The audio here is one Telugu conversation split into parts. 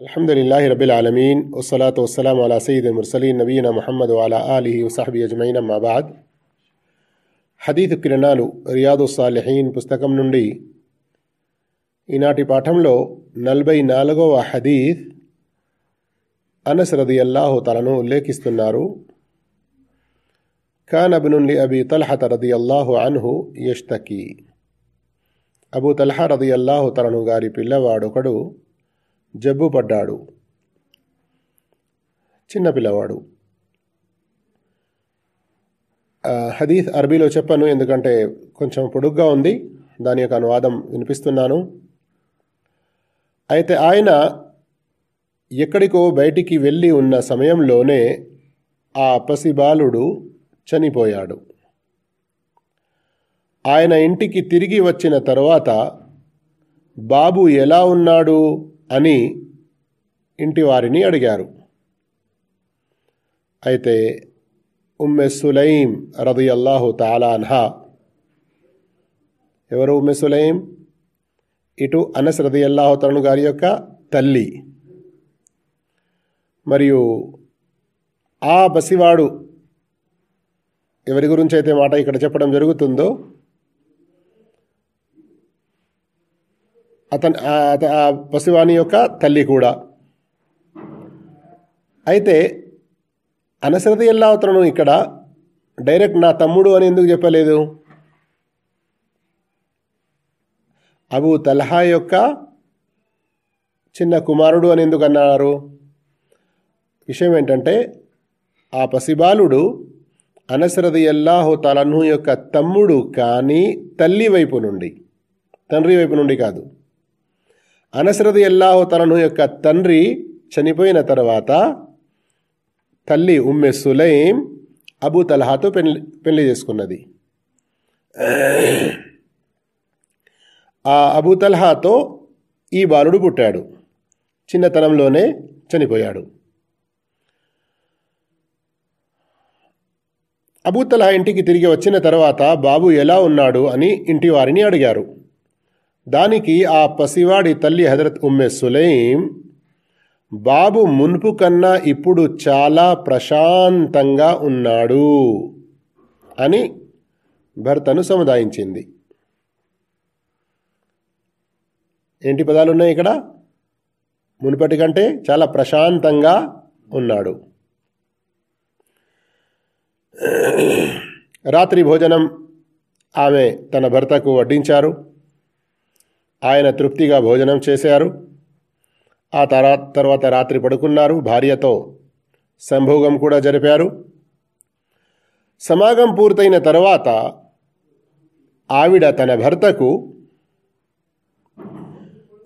الحمد لله رب العالمين والصلاة والسلام على سيد المرسلين نبينا محمد وعلى آله وصحبه أجمعين أما بعد హదీత్ కిరణాలు రియాదు సాలిహీన్ పుస్తకం నుండి ఈనాటి పాఠంలో నలభై నాలుగవ హదీత్ అనస్ రదియల్లాహు తలను ఉల్లేఖిస్తున్నారు కాన్ అబ్నుల్లి అబి తల్హత రదియల్లాహు అన్హు యష్తకి అబూ తల్హా రదియల్లాహు తలను గారి పిల్లవాడొకడు జబ్బు పడ్డాడు. చిన్నపిల్లవాడు హదీస్ అరబీలో చెప్పను ఎందుకంటే కొంచెం పొడుగ్గా ఉంది. దాని యొక్క అనువాదం వినిపిస్తున్నాను. అయితే ఆయన ఎక్కడికో బయటికి వెళ్ళి ఉన్న సమయంలోనే ఆ పసిబాలుడు చనిపోయాడు. ఆయన ఇంటికి తిరిగి వచ్చిన తర్వాత బాబు ఎలా ఉన్నాడు? అని ఇంటి వారిని అడిగారు. అయితే ఉమ్మె సులైం రదియల్లాహు తాలా అన్హా ఎవరు ఉమ్మె సులైం ఇటు అనస్ రదియల్లాహు తలను గారి యొక్క తల్లి. మరియు ఆ బసివాడు ఎవరి గురించి అయితే మాట ఇక్కడ చెప్పడం జరుగుతుందో అతని ఆ- ఆ పసివాని యొక్క తల్లి కూడా. అయితే అనసరది అతను ఇక్కడ. డైరెక్ట్ నా తమ్ముడు అని ఎందుకు చెప్పలేదు? అబూ తల్హా యొక్క చిన్న కుమారుడు అని ఎందుకు అన్నారు? విషయం ఏంటంటే ఆ పసిబాలుడు అనసరది ఎల్లాహు తలను యొక్క తమ్ముడు కానీ తల్లి వైపు నుండి తండ్రి వైపు నుండి కాదు. అనసరది ఎల్లాహు తనను యొక్క తండ్రి చనిపోయిన తర్వాత తల్లి ఉమ్మె సులైం అబూ తలహాతో పెళ్ళి పెళ్ళి చేసుకున్నది. ఆ అబూ తల్హాతో ఈ బాలుడు పుట్టాడు. చిన్నతనంలోనే చనిపోయాడు. అబూ తలహా ఇంటికి తిరిగి వచ్చిన తర్వాత బాబు ఎలా ఉన్నాడు అని ఇంటి వారిని అడిగారు. దానికి ఆ పసివాడి తల్లి హజరత్ ఉమ్మె సులైం బాబు మున్పు కన్నా ఇప్పుడు చాలా ప్రశాంతంగా ఉన్నాడు అని భర్తను సముదాయించింది. ఏంటి పదాలు ఉన్నాయి ఇక్కడ? మునుపటి కంటే చాలా ప్రశాంతంగా ఉన్నాడు. రాత్రి భోజనం ఆమె తన భర్తకు వడ్డించారు. ఆయన తృప్తిగా భోజనం చేశారు. ఆ తరా తర్వాత రాత్రి పడుకున్నారు. భార్యతో సంభోగం కూడా జరిపారు. సమాగం పూర్తయిన తర్వాత ఆవిడ తన భర్తకు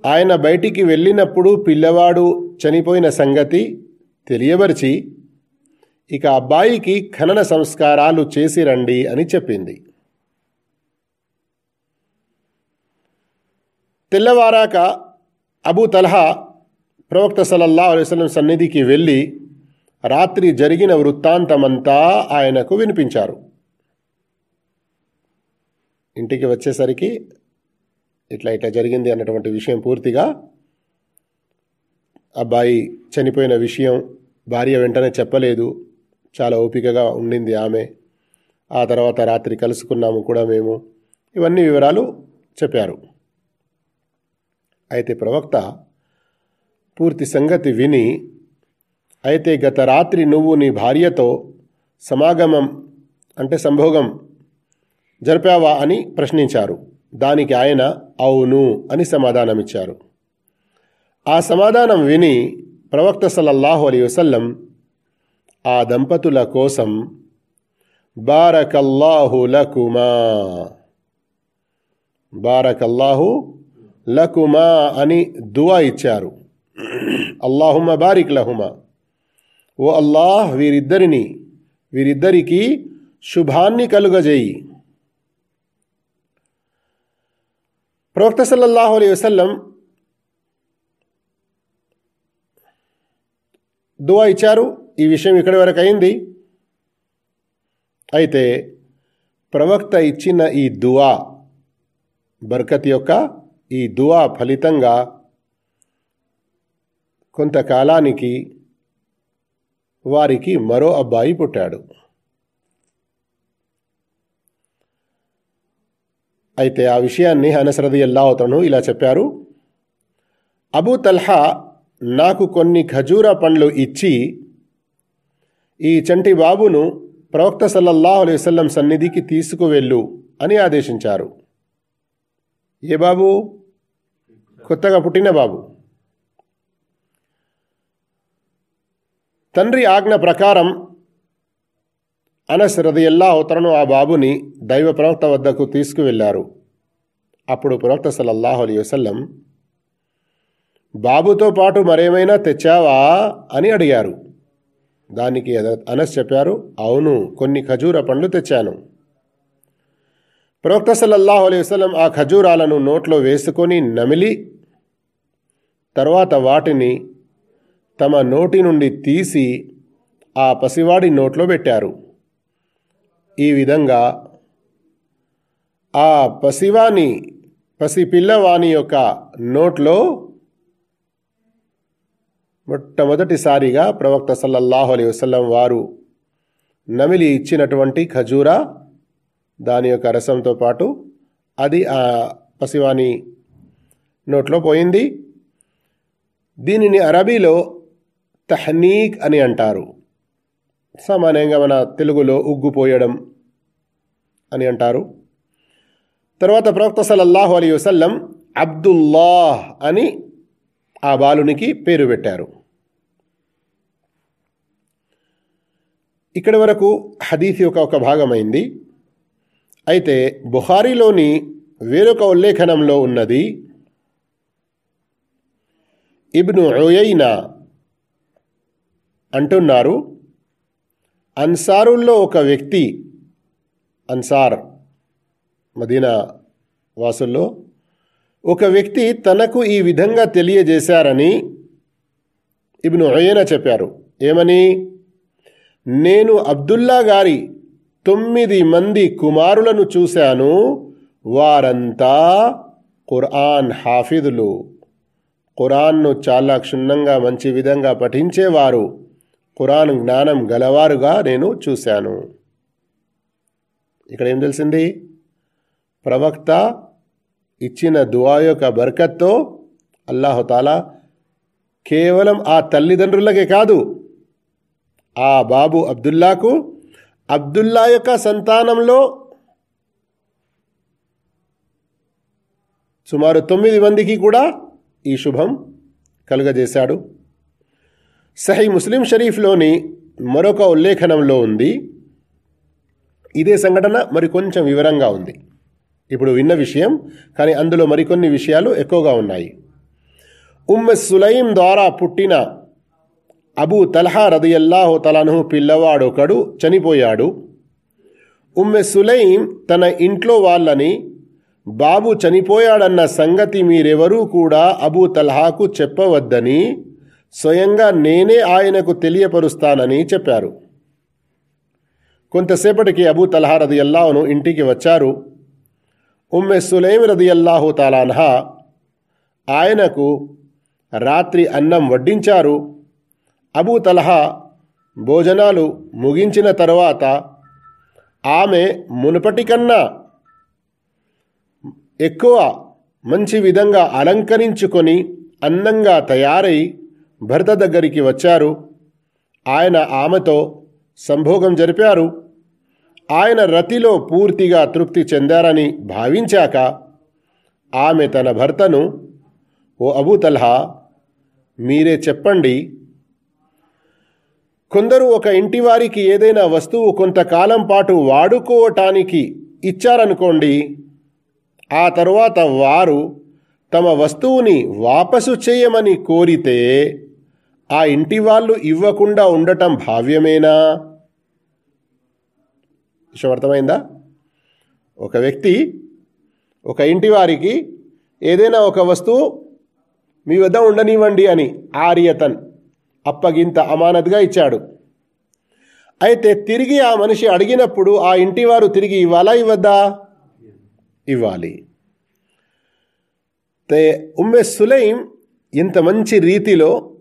ఆయన బయటికి వెళ్ళినప్పుడు పిల్లవాడు చనిపోయిన సంగతి తెలియబరిచి ఇక అబ్బాయికి ఖనన సంస్కారాలు చేసి రండి అని చెప్పింది. తెల్లవారాక అబూ తల్హా ప్రవక్త సలల్లా అలైవలం సన్నిధికి వెళ్ళి రాత్రి జరిగిన వృత్తాంతమంతా ఆయనకు వినిపించారు. ఇంటికి వచ్చేసరికి ఇట్లా ఇట్లా జరిగింది అన్నటువంటి విషయం పూర్తిగా అబ్బాయి చనిపోయిన విషయం భార్య వెంటనే చెప్పలేదు. చాలా ఓపికగా ఉండింది ఆమె. ఆ తర్వాత రాత్రి కలుసుకున్నాము కూడా మేము. ఇవన్నీ వివరాలు చెప్పారు. అయితే ప్రవక్త పూర్తి సంగతి విని అయితే గత రాత్రి నువ్వు నీ భార్యతో సమాగమం అంటే సంభోగం జరిపావా అని ప్రశ్నించారు. దానికి ఆయన అవును అని సమాధానమిచ్చారు. ఆ సమాధానం విని ప్రవక్త సల్లల్లాహు అలీ వసల్లం ఆ దంపతుల కోసం బారకల్లాహు లకుమా. బారకల్లాహు లకుమా అని దువా ఇచ్చారు. అల్లాహుమ బారిక్ లహుమా. ఓ అల్లాహ్ వీరిద్దరిని వీరిద్దరికి శుభాన్ని కలుగజేయి. ప్రవక్త సల్లల్లాహు అలై వసల్లం దువా ఇచ్చారు. ఈ విషయం ఇక్కడి వరకు అయింది. అయితే ప్రవక్త ఇచ్చిన ఈ దువా బర్కత్ యొక్క ఈ దువా ఫలితంగా కొంతకాలానికి వారికి మరో అబ్బాయి పుట్టాడు. అయితే ఆ విషయాన్ని హనసరది అల్లాహతను ఇలా చెప్పారు. అబూ తల్హా నాకు కొన్ని ఖజూర పండ్లు ఇచ్చి ఈ చంటి బాబును ప్రవక్త సల్లల్లాహు అలైవల్లం సన్నిధికి తీసుకువెళ్ళు అని ఆదేశించారు. ఏ బాబు? కొత్తగా పుట్టిన బాబు. తండ్రి ఆజ్ఞ ప్రకారం అనస్ రదియల్లా అవతరను ఆ బాబుని దైవ ప్రవక్త వద్దకు తీసుకువెళ్ళారు. అప్పుడు ప్రవక్త సల్లల్లాహు అలీ వసల్లం బాబుతో పాటు మరేమైనా తెచ్చావా? అని అడిగారు. దానికి అనస్ చెప్పారు అవును కొన్ని ఖజూర పండ్లు తెచ్చాను. ప్రవక్త సల్లల్లాహు అలై వసలం ఆ ఖజూరాలను నోట్లో వేసుకొని నమిలి తర్వాత వాటిని తమ నోటి నుండి తీసి ఆ పసివాడి నోట్లో పెట్టారు. ఈ విధంగా ఆ పసివాని పసి పిల్లవాని యొక్క నోట్లో మొట్టమొదటిసారిగా ప్రవక్త సల్లల్లాహు అలై వసలం వారు నమిలి ఇచ్చినటువంటి ఖజూరా దాని యొక్క రసంతో పాటు అది ఆ పసివాని నోట్లో పోయింది. దీనిని అరబీలో తహనీక్ అని అంటారు. సామాన్యంగా మన తెలుగులో ఉగ్గుపోయడం అని అంటారు. తర్వాత ప్రవక్త సలల్లాహు అలీ వసల్లం అబ్దుల్లాహ్ అని ఆ బాలునికి పేరు పెట్టారు. ఇక్కడి వరకు హదీఫ్ యొక్క ఒక భాగమైంది. అయితే బుహారీలోని వేరొక ఉల్లేఖనంలో ఉన్నది ఇబ్ను ఒయైనా అంటున్నారు అన్సారుల్లో ఒక వ్యక్తి అన్సార్ మదీనా వాసుల్లో ఒక వ్యక్తి తనకు ఈ విధంగా తెలియజేశారని ఇబ్ను ఒయైనా చెప్పారు. ఏమని? నేను అబ్దుల్లా గారి తొమ్మిది మంది కుమారులను చూశాను. వారంతా ఖురాన్ హాఫిదులు. ఖురాన్ను చాలా క్షుణ్ణంగా మంచి విధంగా పఠించేవారు. ఖురాన్ జ్ఞానం గలవారుగా నేను చూశాను. ఇక్కడ ఏం తెలిసింది? ప్రవక్త ఇచ్చిన దువా యొక్క బర్కత్తో అల్లాహుతాలా కేవలం ఆ తల్లిదండ్రులకే కాదు ఆ బాబు అబ్దుల్లాకు అబ్దుల్లా యొక్క సంతానంలో సుమారు తొమ్మిది మందికి కూడా ఈ శుభం కలుగజేశాడు. సహీ ముస్లిం షరీఫ్లోని మరొక ఉల్లేఖనంలో ఉంది. ఇదే సంఘటన మరి కొంచెం వివరంగా ఉంది. ఇప్పుడు విన్న విషయం కానీ అందులో మరికొన్ని విషయాలు ఎక్కువగా ఉన్నాయి. ఉమ్మ సులైం ద్వారా పుట్టిన అబూ తల్హా రదయల్లాహో తలను పిల్లవాడొకడు చనిపోయాడు. ఉమ్మె సులైం తన ఇంట్లో వాళ్ళని బాబు చనిపోయాడన్న సంగతి మీరెవరూ కూడా అబూ తల్హాకు చెప్పవద్దని స్వయంగా నేనే ఆయనకు తెలియపరుస్తానని చెప్పారు. కొంతసేపటికి అబూ తల్హా రదియల్లాహును ఇంటికి వచ్చారు. ఉమ్మె సులైం రదియల్లాహు తాలాన్హా ఆయనకు రాత్రి అన్నం వడ్డించారు. అబూ తలహా భోజనాలు ముగించిన తర్వాత ఆమె మునుపటి కన్నా ఎక్కువ మంచి విధంగా అలంకరించుకొని అందంగా తయారై భర్త దగ్గరికి వచ్చారు. ఆయన ఆమెతో సంభోగం జరిపారు. ఆయన రతిలో పూర్తిగా తృప్తి చెందారని భావించాక ఆమె తన భర్తను ఓ అబూ తల్హా మీరే చెప్పండి కొందరు ఒక ఇంటి వారికి ఏదైనా వస్తువు కొంతకాలం పాటు వాడుకోవటానికి ఇచ్చారనుకోండి ఆ తరువాత వారు తమ వస్తువుని వాపసు చేయమని కోరితే ఆ ఇంటి వాళ్ళు ఇవ్వకుండా ఉండటం భావ్యమేనా? విషయం అర్థమైందా? ఒక వ్యక్తి ఒక ఇంటి వారికి ఏదైనా ఒక వస్తువు మీ వద్ద ఉండనివ్వండి అని ఆర్యతన్ అప్పగింత అమానత్గా ఇచ్చాడు. అయితే తిరిగి ఆ మనిషి అడిగినప్పుడు ఆ ఇంటివారు తిరిగి ఇవ్వాలా ఇవ్వద్దా? ఇవ్వాలి. ఉమ్మే సులైం ఇంత మంచి రీతిలో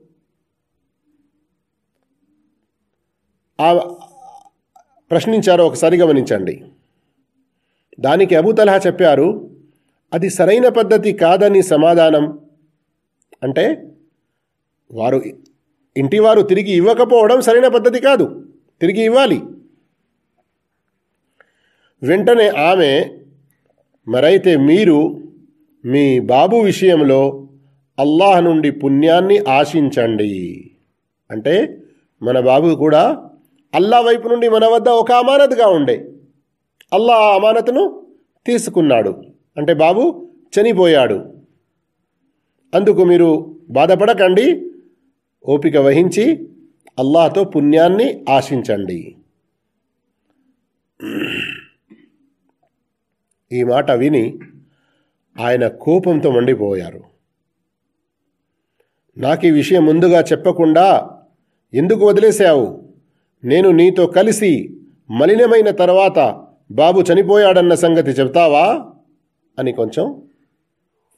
ప్రశ్నించారో ఒకసారి గమనించండి. దానికి అబూతలహా చెప్పారు అది సరైన పద్ధతి కాదని సమాధానం అంటే వారు ఇంటివారు తిరిగి ఇవ్వకపోవడం సరైన పద్ధతి కాదు. తిరిగి ఇవ్వాలి. వెంటనే ఆమె మరైతే మీరు మీ బాబు విషయంలో అల్లాహ్ నుండి పుణ్యాన్ని ఆశించండి. అంటే మన బాబు కూడా అల్లా వైపు నుండి మన వద్ద ఒక అమానత్గా ఉండే. అల్లా ఆ అమానతను తీసుకున్నాడు. అంటే బాబు చనిపోయాడు. అందుకు మీరు బాధపడకండి. ఓపిక వహించి అల్లాతో పుణ్యాన్ని ఆశించండి. ఈ మాట విని ఆయన కోపంతో మండిపోయారు. నాకు ఈ విషయం ముందుగా చెప్పకుండా ఎందుకు వదిలేశావు? నేను నీతో కలిసి మలినమైన తర్వాత బాబు చనిపోయాడన్న సంగతి చెబుతావా? అని కొంచెం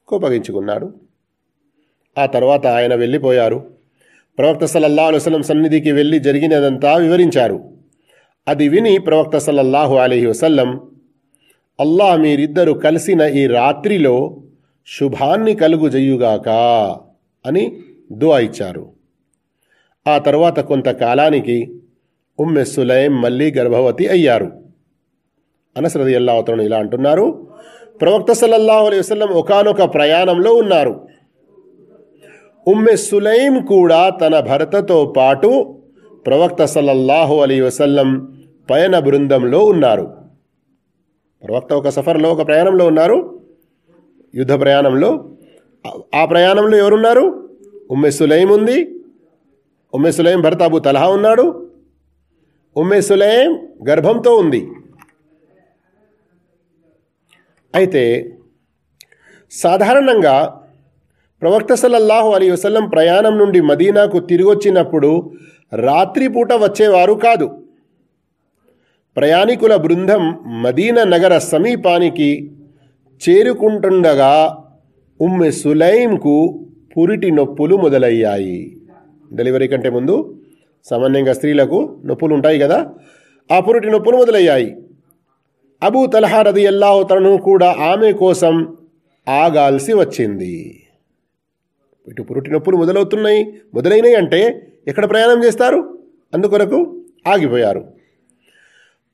కోపగించుకున్నాడు. ఆ తర్వాత ఆయన వెళ్ళిపోయారు. ప్రవక్త సల్లల్లాహు అలైవలం సన్నిధికి వెళ్ళి జరిగినదంతా వివరించారు. అది విని ప్రవక్త సల్లల్లాహు అలైహి వసల్లం అల్లాహ్ మీరిద్దరు కలిసిన ఈ రాత్రిలో శుభాన్ని కలుగుజెయ్యుగాక అని దువా ఇచ్చారు. ఆ తర్వాత కొంతకాలానికి ఉమ్మె సులైం మళ్ళీ గర్భవతి అయ్యారు. అనసరది అల్లాహతను ఇలా అంటున్నారు ప్రవక్త సల్లల్లాహు అలైహి ఒకనొక ప్రయాణంలో ఉన్నారు. ఉమ్మె సులైం కూడా తన భర్తతో పాటు ప్రవక్త సల్లల్లాహు అలీ వసల్లం పయన బృందంలో ఉన్నారు. ప్రవక్త ఒక సఫర్లో ఒక ప్రయాణంలో ఉన్నారు. యుద్ధ ప్రయాణంలో. ఆ ప్రయాణంలో ఎవరున్నారు? ఉమ్మె సులైం ఉంది. ఉమ్మె సులైం భర్త అబు తలహా ఉన్నాడు. ఉమ్మె సులైం గర్భంతో ఉంది. అయితే సాధారణంగా ప్రవక్త సల్లల్లాహు అలీ వసల్లం ప్రయాణం నుండి మదీనాకు తిరిగొచ్చినప్పుడు రాత్రిపూట వచ్చేవారు కాదు. ప్రయాణికుల బృందం మదీన నగర సమీపానికి చేరుకుంటుండగా ఉమ్మె సులైంకు పురిటి నొప్పులు మొదలయ్యాయి. డెలివరీ కంటే ముందు సామాన్యంగా స్త్రీలకు నొప్పులు ఉంటాయి కదా ఆ పురిటి నొప్పులు మొదలయ్యాయి. అబూ తలహా రది అల్లావుతను కూడా ఆమె కోసం ఆగాల్సి వచ్చింది. ఇటు పురుటి నొప్పులు మొదలవుతున్నాయి మొదలైనవి అంటే ఎక్కడ ప్రయాణం చేస్తారు? అందుకొరకు ఆగిపోయారు.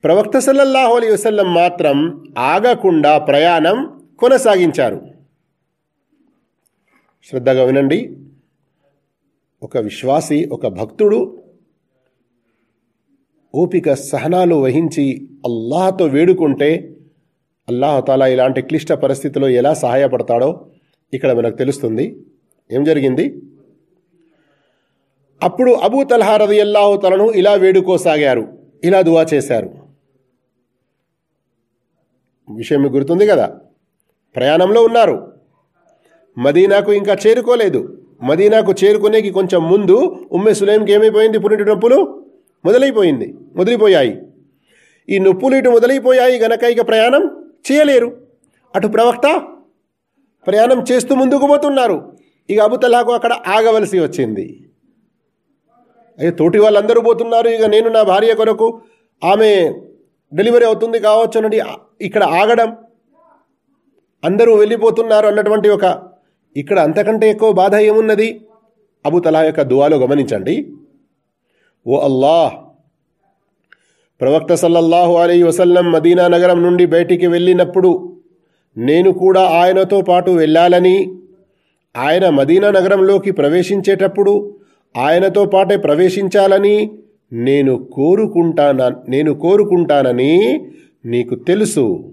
ప్రవక్త సల్లల్లాహు అలీ వసల్లం మాత్రం ఆగకుండా ప్రయాణం కొనసాగించారు. శ్రద్ధగా వినండి. ఒక విశ్వాసి ఒక భక్తుడు ఓపిక సహనాలు వహించి అల్లాహతో వేడుకుంటే అల్లాహతాలా ఇలాంటి క్లిష్ట పరిస్థితిలో ఎలా సహాయపడతాడో ఇక్కడ మనకు తెలుస్తుంది. ఏం జరిగింది? అప్పుడు అబూ తల్హా రది తలను ఇలా వేడుకోసాగారు. ఇలా దువా చేశారు. విషయం మీకు గుర్తుంది కదా? ప్రయాణంలో ఉన్నారు. మదీనాకు ఇంకా చేరుకోలేదు. మదీనాకు చేరుకునేకి కొంచెం ముందు ఉమ్మె సులేంకి ఏమైపోయింది? పురిటి నొప్పులు మొదలైపోయింది మొదలైపోయాయి ఈ నొప్పులు ఇటు మొదలైపోయాయి గనక ఇక ప్రయాణం చేయలేరు. అటు ప్రవక్త ప్రయాణం చేస్తూ ముందుకు పోతున్నారు. ఇక అబుతలాకు అక్కడ ఆగవలసి వచ్చింది. అయ్యో తోటి వాళ్ళందరూ పోతున్నారు. ఇక నేను నా భార్య కొరకు ఆమె డెలివరీ అవుతుంది కావచ్చు ఇక్కడ ఆగడం అందరూ వెళ్ళిపోతున్నారు అన్నటువంటి ఒక ఇక్కడ అంతకంటే ఎక్కువ బాధ ఏమున్నది? అబుతలా యొక్క దువాలో గమనించండి. ఓ అల్లాహ్! ప్రవక్త సల్లల్లాహు అలీ వసల్లం మదీనా నగరం నుండి బయటికి వెళ్ళినప్పుడు నేను కూడా ఆయనతో పాటు వెళ్ళాలని ఆయన మదీనా నగరంలోకి ప్రవేశించేటప్పుడు ఆయనతో పాటే ప్రవేశించాలని నేను కోరుకుంటాన నేను కోరుకుంటానని నీకు తెలుసు.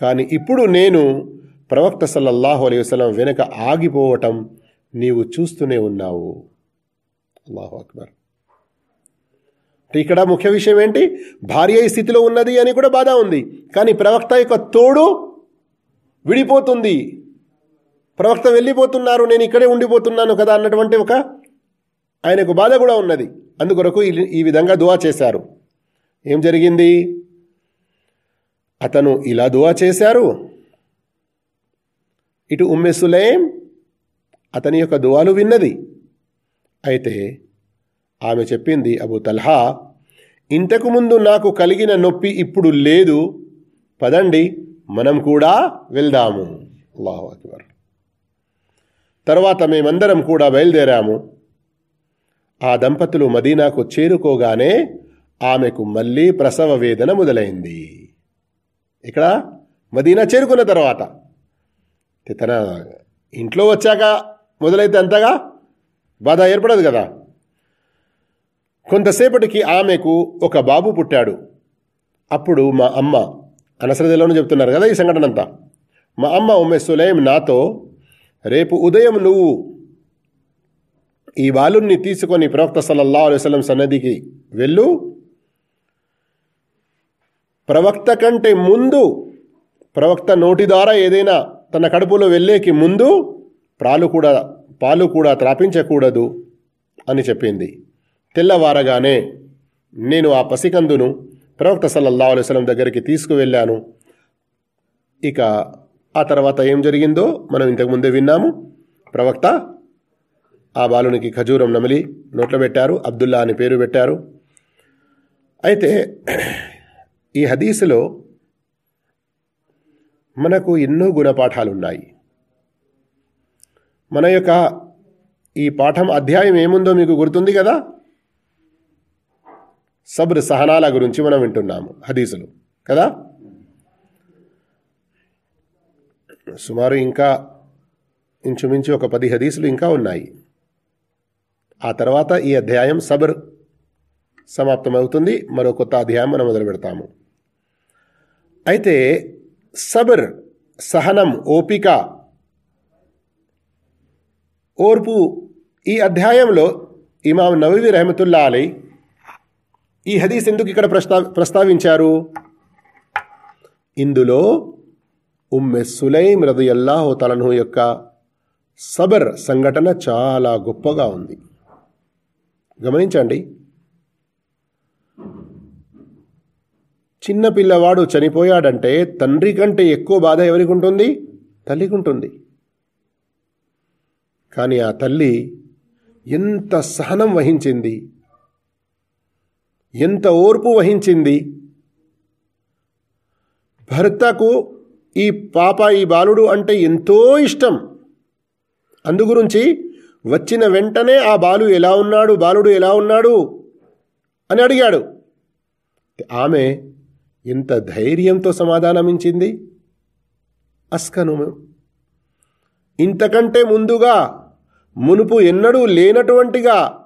కానీ ఇప్పుడు నేను ప్రవక్త సల్లల్లాహు అలై వసలం వెనుక ఆగిపోవటం నీవు చూస్తూనే ఉన్నావు. అల్లాహు అక్బర్. ఇక్కడ ముఖ్య విషయం ఏంటి? భార్య ఈ స్థితిలో ఉన్నది అని కూడా బాధ ఉంది. కానీ ప్రవక్త యొక్క తోడు విడిపోతుంది. ప్రవక్త వెళ్ళిపోతున్నారు నేను ఇక్కడే ఉండిపోతున్నాను కదా అన్నటువంటి ఒక ఆయనకు బాధ కూడా ఉన్నది. అందుకొరకు ఈ విధంగా దువా చేశారు. ఏం జరిగింది? అతను ఇలా దువా చేశారు. ఇటు ఉమ్మె సులేం అతని యొక్క దువాలు విన్నది. అయితే ఆమె చెప్పింది అబు తల్హా ఇంతకు ముందు నాకు కలిగిన నొప్పి ఇప్పుడు లేదు. పదండి మనం కూడా వెళ్దాము. అల్లాహు అక్బర్. తర్వాత మేమందరం కూడా బయలుదేరాము. ఆ దంపతులు మదీనాకు చేరుకోగానే ఆమెకు మళ్ళీ ప్రసవ వేదన మొదలైంది. ఇక్కడ మదీనా చేరుకున్న తర్వాత. తన ఇంట్లో వచ్చాక మొదలైతే అంతగా బాధ ఏర్పడదు కదా. కొంతసేపటికి ఆమెకు ఒక బాబు పుట్టాడు. అప్పుడు మా అమ్మ అనసరదిలోనూ చెప్తున్నారు కదా ఈ సంఘటన అంతా మా అమ్మ ఉమ్మె సులేం నాతో రేపు ఉదయం నువ్వు ఈ బాలుణ్ణి తీసుకొని ప్రవక్త సల్లల్లా అలైవలం సన్నదికి వెళ్ళు. ప్రవక్త కంటే ముందు ప్రవక్త నోటి ద్వారా ఏదైనా తన కడుపులో వెళ్ళేకి ముందు పాలు కూడా పాలు కూడా త్రాపించకూడదు అని చెప్పింది. తెల్లవారగానే నేను ఆ పసికందును ప్రవక్త సల్లల్లా అలైవలం దగ్గరికి తీసుకువెళ్ళాను. ఇక ఆ తర్వాత ఏం జరిగిందో మనం ఇంతకుముందే విన్నాము. ప్రవక్త ఆ బాలునికి ఖజూరం నమిలి నోట్లో పెట్టారు అబ్దుల్లా అని పేరు పెట్టారు. అయితే ఈ హదీసులో మనకు ఎన్నో గుణపాఠాలు ఉన్నాయి మన యొక్క ఈ పాఠం అధ్యాయం ఏముందో మీకు గుర్తుంది కదా? సబ్ర్ సహనాల గురించి మనం వింటున్నాము హదీసులు కదా? సుమారు ఇంకా ఇంచుమించు ఒక పది హదీసులు ఇంకా ఉన్నాయి. ఆ తర్వాత ఈ అధ్యాయం సబర్ సమాప్తమవుతుంది. మరో కొత్త అధ్యాయం మనం మొదలు పెడతాము. అయితే సబర్ సహనం ఓపిక ఓర్పు ఈ అధ్యాయంలో ఇమాం నవవి రహమతుల్లా అలై ఈ హదీస్ ఎందుకు ఇక్కడ ప్రస్తా ప్రస్తావించారు? ఇందులో ఉమ్మె సులైం రదయల్లాహు తలను యొక్క సబర్ సంఘటన చాలా గొప్పగా ఉంది. గమనించండి. చిన్న పిల్లవాడు చనిపోయాడంటే తండ్రి కంటే ఎక్కువ బాధ ఎవరికి ఉంటుంది? తల్లికి ఉంటుంది. కానీ ఆ తల్లి ఎంత సహనం వహించింది? ఎంత ఓర్పు వహించింది? భర్తకు ఈ పాప ఈ బాలుడు అంటే ఎంతో ఇష్టం. అందుగురించి వచ్చిన వెంటనే ఆ బాలు ఎలా ఉన్నాడు బాలుడు ఎలా ఉన్నాడు అని అడిగాడు. ఆమె ఎంత ధైర్యంతో సమాధానమించింది? అస్కను ఇంతకంటే ముందుగా మునుపు ఎన్నడూ లేనటువంటిగా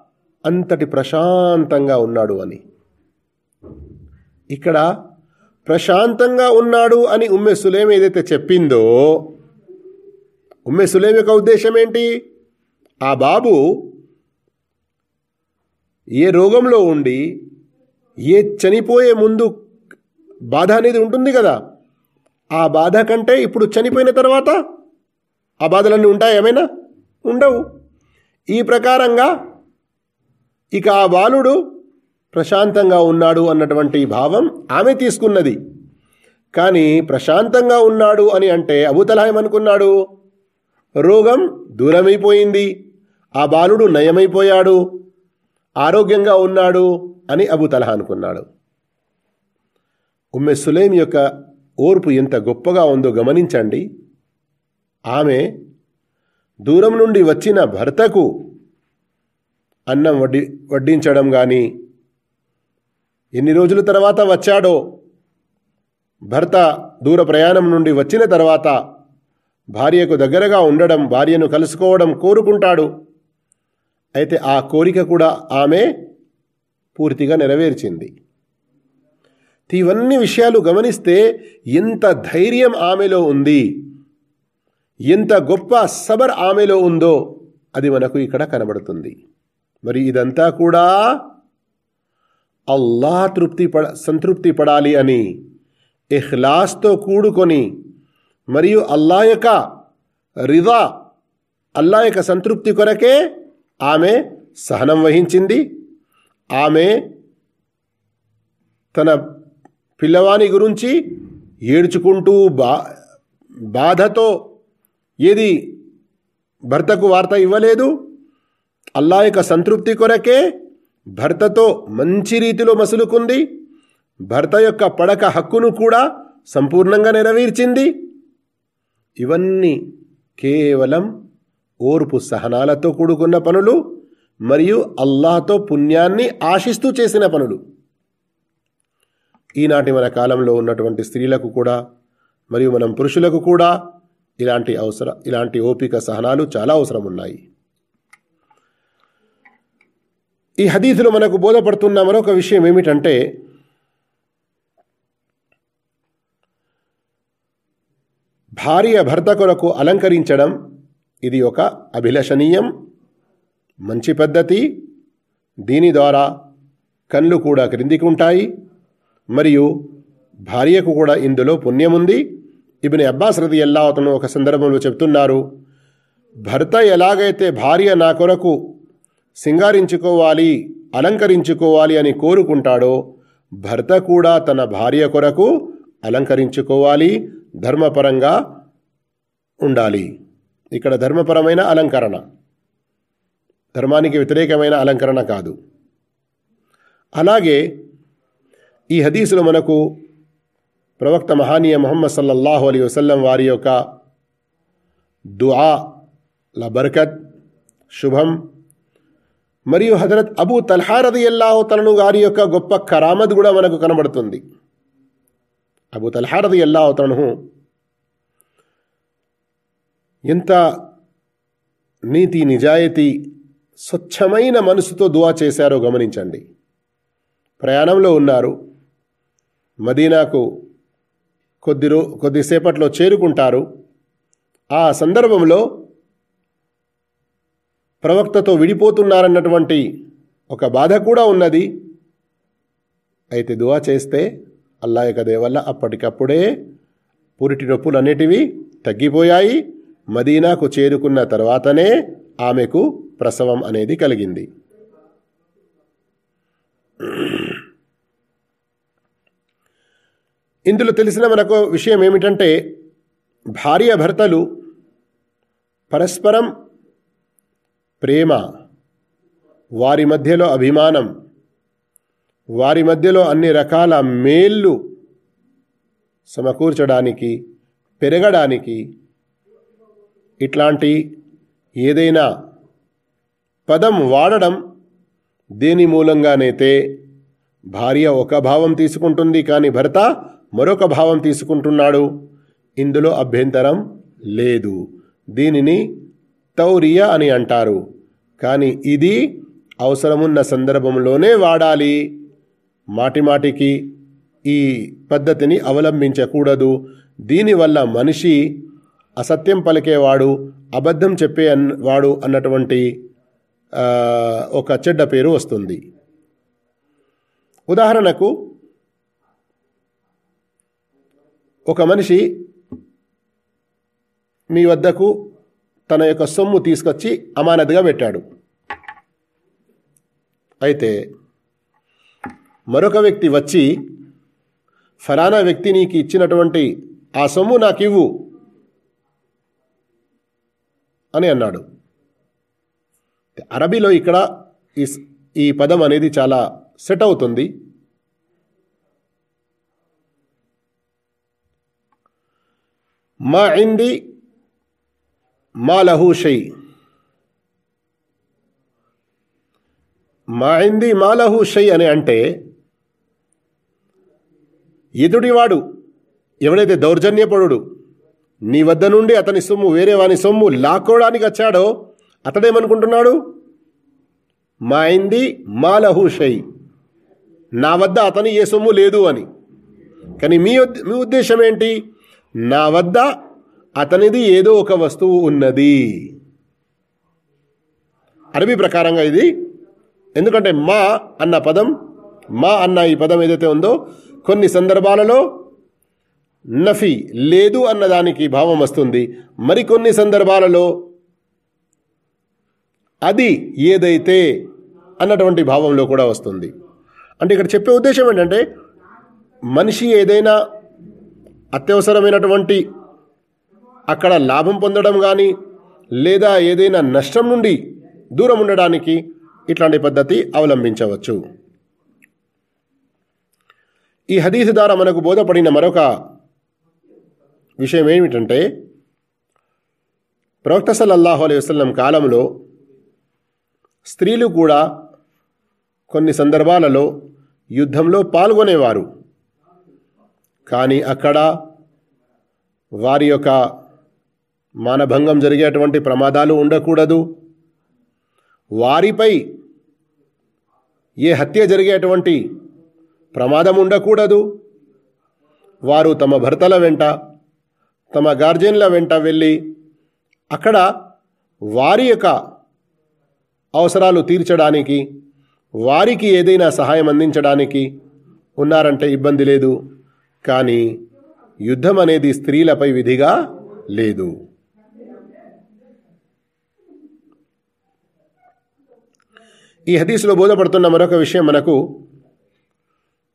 అంతటి ప్రశాంతంగా ఉన్నాడు అని. ఇక్కడ ప్రశాంతంగా ఉన్నాడు అని ఉమ్మె సులేం ఏదైతే చెప్పిందో ఉమ్మె సులేం యొక్క ఉద్దేశం ఏంటి? ఆ బాబు ఏ రోగంలో ఉండి ఏ చనిపోయే ముందు బాధ అనేది ఉంటుంది కదా? ఆ బాధ కంటే ఇప్పుడు చనిపోయిన తర్వాత ఆ బాధలన్నీ ఉంటాయి? ఏమైనా? ఉండవు. ఈ ప్రకారంగా ఇక ఆ బాలుడు ప్రశాంతంగా ఉన్నాడు అన్నటువంటి భావం ఆమె తీసుకున్నది. కానీ ప్రశాంతంగా ఉన్నాడు అని అంటే అబుతలా ఏమనుకున్నాడు? రోగం దూరమైపోయింది. ఆ బాలుడు నయమైపోయాడు. ఆరోగ్యంగా ఉన్నాడు అని అబుతలహా అనుకున్నాడు. ఉమ్మె సులేం యొక్క ఓర్పు ఎంత గొప్పగా ఉందో గమనించండి. ఆమె దూరం నుండి వచ్చిన భర్తకు అన్నం వడ్డి వడ్డించడం కానీ ఎన్ని రోజుల తర్వాత వచ్చాడో? భర్త దూర ప్రయాణం నుండి వచ్చిన తర్వాత భార్యకు దగ్గరగా ఉండడం భార్యను కలుసుకోవడం కోరుకుంటాడు. అయితే ఆ కోరిక కూడా ఆమె పూర్తిగా నెరవేర్చింది. ఇవన్నీ విషయాలు గమనిస్తే ఎంత ధైర్యం ఆమెలో ఉంది ఎంత గొప్ప సబర్ ఆమెలో ఉందో అది మనకు ఇక్కడ కనబడుతుంది. మరి ఇదంతా కూడా అల్లాహ్ తృప్తి పడ సంతృప్తి పడాలి అని ఇహ్లాస్తో కూడుకొని మరియు అల్లా యొక్క రిదా అల్లా యొక్క సంతృప్తి కొరకే ఆమె సహనం వహించింది. ఆమె తన పిల్లవాని గురించి ఏడ్చుకుంటూ బా బాధతో ఏది భర్తకు వార్త ఇవ్వలేదు. అల్లా యొక్క సంతృప్తి కొరకే భర్తతో మంచి రీతిలో మసులుకుంది. భర్త యొక్క పడక హక్కును కూడా సంపూర్ణంగా నెరవేర్చింది. ఇవన్నీ కేవలం ఓర్పు సహనాలతో కూడుకున్న పనులు మరియు అల్లాహతో పుణ్యాన్ని ఆశిస్తూ చేసిన పనులు. ఈనాటి మన కాలంలో ఉన్నటువంటి స్త్రీలకు కూడా మరియు మనం పురుషులకు కూడా ఇలాంటి అవసర ఇలాంటి ఓపిక సహనాలు చాలా అవసరం ఉన్నాయి ఈ హదీసులో మనకు బోధపడుతున్న మరొక విషయం ఏమిటంటే భార్య భర్త కొరకు అలంకరించడం ఇది ఒక అభిలషణీయం మంచి పద్ధతి దీని ద్వారా కళ్ళు కూడా క్రిందికి ఉంటాయి మరియు భార్యకు కూడా ఇందులో పుణ్యం ఉంది ఇబిని అబ్బాస్ రది ఎల్లా అతను ఒక సందర్భంలో చెప్తున్నారు భర్త ఎలాగైతే భార్య నా కొరకు సింగారించుకోవాలి అలంకరించుకోవాలి అని కోరుకుంటాడో భర్త కూడా తన భార్య కొరకు అలంకరించుకోవాలి ధర్మపరంగా ఉండాలి. ఇక్కడ ధర్మపరమైన అలంకరణ. ధర్మానికి వ్యతిరేకమైన అలంకరణ కాదు. అలాగే ఈ హదీసులో మనకు ప్రవక్త మహానీయ మొహమ్మద్ సల్లల్లాహు అలీ వసల్లం వారి యొక్క దుఆ బర్కత్ శుభం మరియు హజరత్ అబూ తల్హారది అల్లాహు తలను గారి యొక్క గొప్ప కరామత్ కూడా మనకు కనబడుతుంది. అబూ తల్హారది అల్లాహు తలను ఎంత నీతి నిజాయితీ స్వచ్ఛమైన మనసుతో దువా చేశారో గమనించండి. ప్రయాణంలో ఉన్నారు. మదీనాకు కొద్ది రో కొద్దిసేపట్లో చేరుకుంటారు. ఆ సందర్భంలో ప్రవక్తతో విడిపోతున్నారన్నటువంటి ఒక బాధ కూడా ఉన్నది. అయితే దువా చేస్తే అల్లా యొక్క వల్ల అప్పటికప్పుడే పురిటి నొప్పులు అనేటివి తగ్గిపోయాయి. మదీనాకు చేరుకున్న తర్వాతనే ఆమెకు ప్రసవం అనేది కలిగింది. ఇందులో తెలిసిన మనకు విషయం ఏమిటంటే భార్య భర్తలు పరస్పరం ప్రేమ వారి మధ్యలో అభిమానం వారి మధ్యలో అన్ని రకాల మేళ్ళు సమకూర్చడానికి పెరగడానికి ఇట్లాంటి ఏదైనా పదం వాడడం దేని మూలంగానైతే భార్య ఒక భావం తీసుకుంటుంది కానీ భర్త మరొక భావం తీసుకుంటున్నాడు ఇందులో అభ్యంతరం లేదు. దీనిని తౌరియా అని అంటారు. కానీ ఇది అవసరమున్న సందర్భంలోనే వాడాలి. మాటిమాటికి ఈ పద్ధతిని అవలంబించకూడదు. దీనివల్ల మనిషి అసత్యం పలికేవాడు అబద్ధం చెప్పే వాడు అన్నటువంటి ఒక చెడ్డ పేరు వస్తుంది. ఉదాహరణకు ఒక మనిషి మీ వద్దకు తన యొక్క సొమ్ము తీసుకొచ్చి అమానతుగా పెట్టాడు. అయితే మరొక వ్యక్తి వచ్చి ఫలానా వ్యక్తి నీకు ఇచ్చినటువంటి ఆ సొమ్ము నాకు ఇవ్వు అని అన్నాడు. అరబీలో ఇక్కడ ఈ ఈ పదం అనేది చాలా సెట్ అవుతుంది. మా ఇంది మా లహు షై మా ఇంది మా షై అని అంటే ఎదుటివాడు ఎవడైతే దౌర్జన్యపడు నీ వద్ద నుండి అతని సొమ్ము వేరే వాని సొమ్ము లాక్కోవడానికి వచ్చాడో అతడేమనుకుంటున్నాడు? మా ఇంది మా లహు నా వద్ద అతని ఏ సొమ్ము లేదు అని. కానీ మీ మీ ఉద్దేశం ఏంటి? నా వద్ద అతనిది ఏదో ఒక వస్తువు ఉన్నది. అరబీ ప్రకారంగా ఇది. ఎందుకంటే మా అన్న పదం మా అన్న ఈ పదం ఏదైతే ఉందో కొన్ని సందర్భాలలో నఫీ లేదు అన్నదానికి భావం వస్తుంది. మరికొన్ని సందర్భాలలో అది ఏదైతే అన్నటువంటి భావంలో కూడా వస్తుంది. అంటే ఇక్కడ చెప్పే ఉద్దేశం ఏంటంటే మనిషి ఏదైనా అత్యవసరమైనటువంటి అక్కడ లాభం పొందడం కానీ లేదా ఏదైనా నష్టం నుండి దూరం ఉండడానికి ఇట్లాంటి పద్ధతి అవలంబించవచ్చు. ఈ హదీసు ద్వారా మనకు బోధపడిన మరొక విషయం ఏమిటంటే ప్రవక్త సల్లల్లాహు అలై వసలం కాలంలో స్త్రీలు కూడా కొన్ని సందర్భాలలో యుద్ధంలో పాల్గొనేవారు. కానీ అక్కడ వారి యొక్క మానభంగం జరిగేటువంటి ప్రమాదాలు ఉండకూడదు. వారిపై ఏ హత్య జరిగేటువంటి ప్రమాదం ఉండకూడదు. వారు తమ భర్తల వెంట తమ గార్జియన్ల వెంట వెళ్ళి అక్కడ వారి యొక్క అవసరాలు తీర్చడానికి వారికి ఏదైనా సహాయం అందించడానికి ఉన్నారంటే ఇబ్బంది లేదు. కానీ యుద్ధం అనేది స్త్రీలపై విధిగా లేదు. ఈ హదీసులో బోధపడుతున్న మరొక విషయం మనకు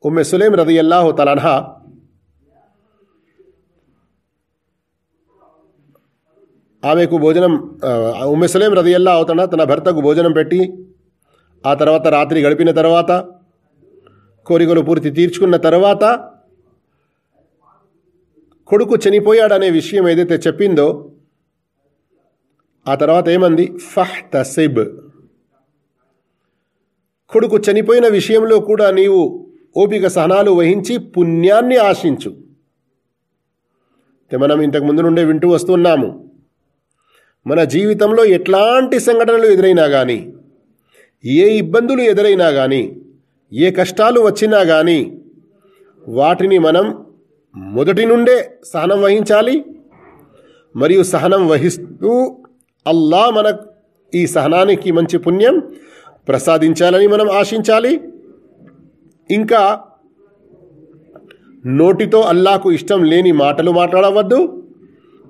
ఉమ్మె సులేం రదియల్లాహు తలన్హా ఆమెకు భోజనం ఉమ్మె సులేం రదియల్లా అవుతాడ తన భర్తకు భోజనం పెట్టి ఆ తర్వాత రాత్రి గడిపిన తర్వాత కోరికలు పూర్తి తీర్చుకున్న తర్వాత కొడుకు చనిపోయాడనే విషయం ఏదైతే చెప్పిందో ఆ తర్వాత ఏమంది? ఫహ్ తసిబ్ కొడుకు చనిపోయిన విషయంలో కూడా నీవు ఓపిక సహనాలు వహించి పుణ్యాన్ని ఆశించు. మనం ఇంతకు ముందు నుండే వింటూ వస్తున్నాము. మన జీవితంలో ఎట్లాంటి సంఘటనలు ఎదురైనా కానీ ఏ ఇబ్బందులు ఎదురైనా కానీ ఏ కష్టాలు వచ్చినా కానీ వాటిని మనం మొదటి నుండే సహనం వహించాలి. మరియు సహనం వహిస్తూ అల్లా మన ఈ సహనానికి మంచి పుణ్యం ప్రసాదించాలని మనం ఆశించాలి. ఇంకా నోటితో అల్లాకు ఇష్టం లేని మాటలు మాట్లాడవద్దు.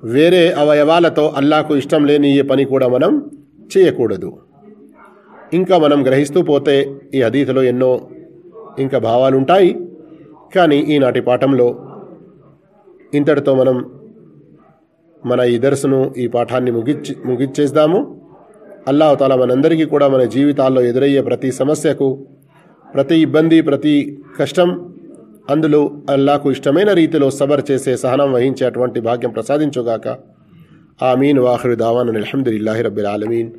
వేరే అవయవాలతో అల్లాకు ఇష్టం లేని ఏ పని కూడా మనం చేయకూడదు. ఇంకా మనం గ్రహిస్తూ పోతే ఈ అదీతలో ఎన్నో ఇంకా భావాలుంటాయి. కానీ ఈనాటి పాఠంలో ఇంతటితో మనం మన ఈ దర్శను ఈ పాఠాన్ని ముగిచ్చి ముగిచ్చేద్దాము. అల్లాహతాల మనందరికీ కూడా మన జీవితాల్లో ఎదురయ్యే ప్రతి సమస్యకు ప్రతి ఇబ్బంది ప్రతి కష్టం అందులో అల్లాకు ఇష్టమైన రీతిలో సబర్ చేసే సహనం వహించేటువంటి భాగ్యం ప్రసాదించుగాక. ఆమీన్ వాహరు దావాన్ అల్హమ్దుల్లాహి రబ్బిల్ ఆలమీన్.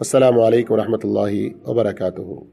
అస్సలం అయికం వరహమూల వబర్కూ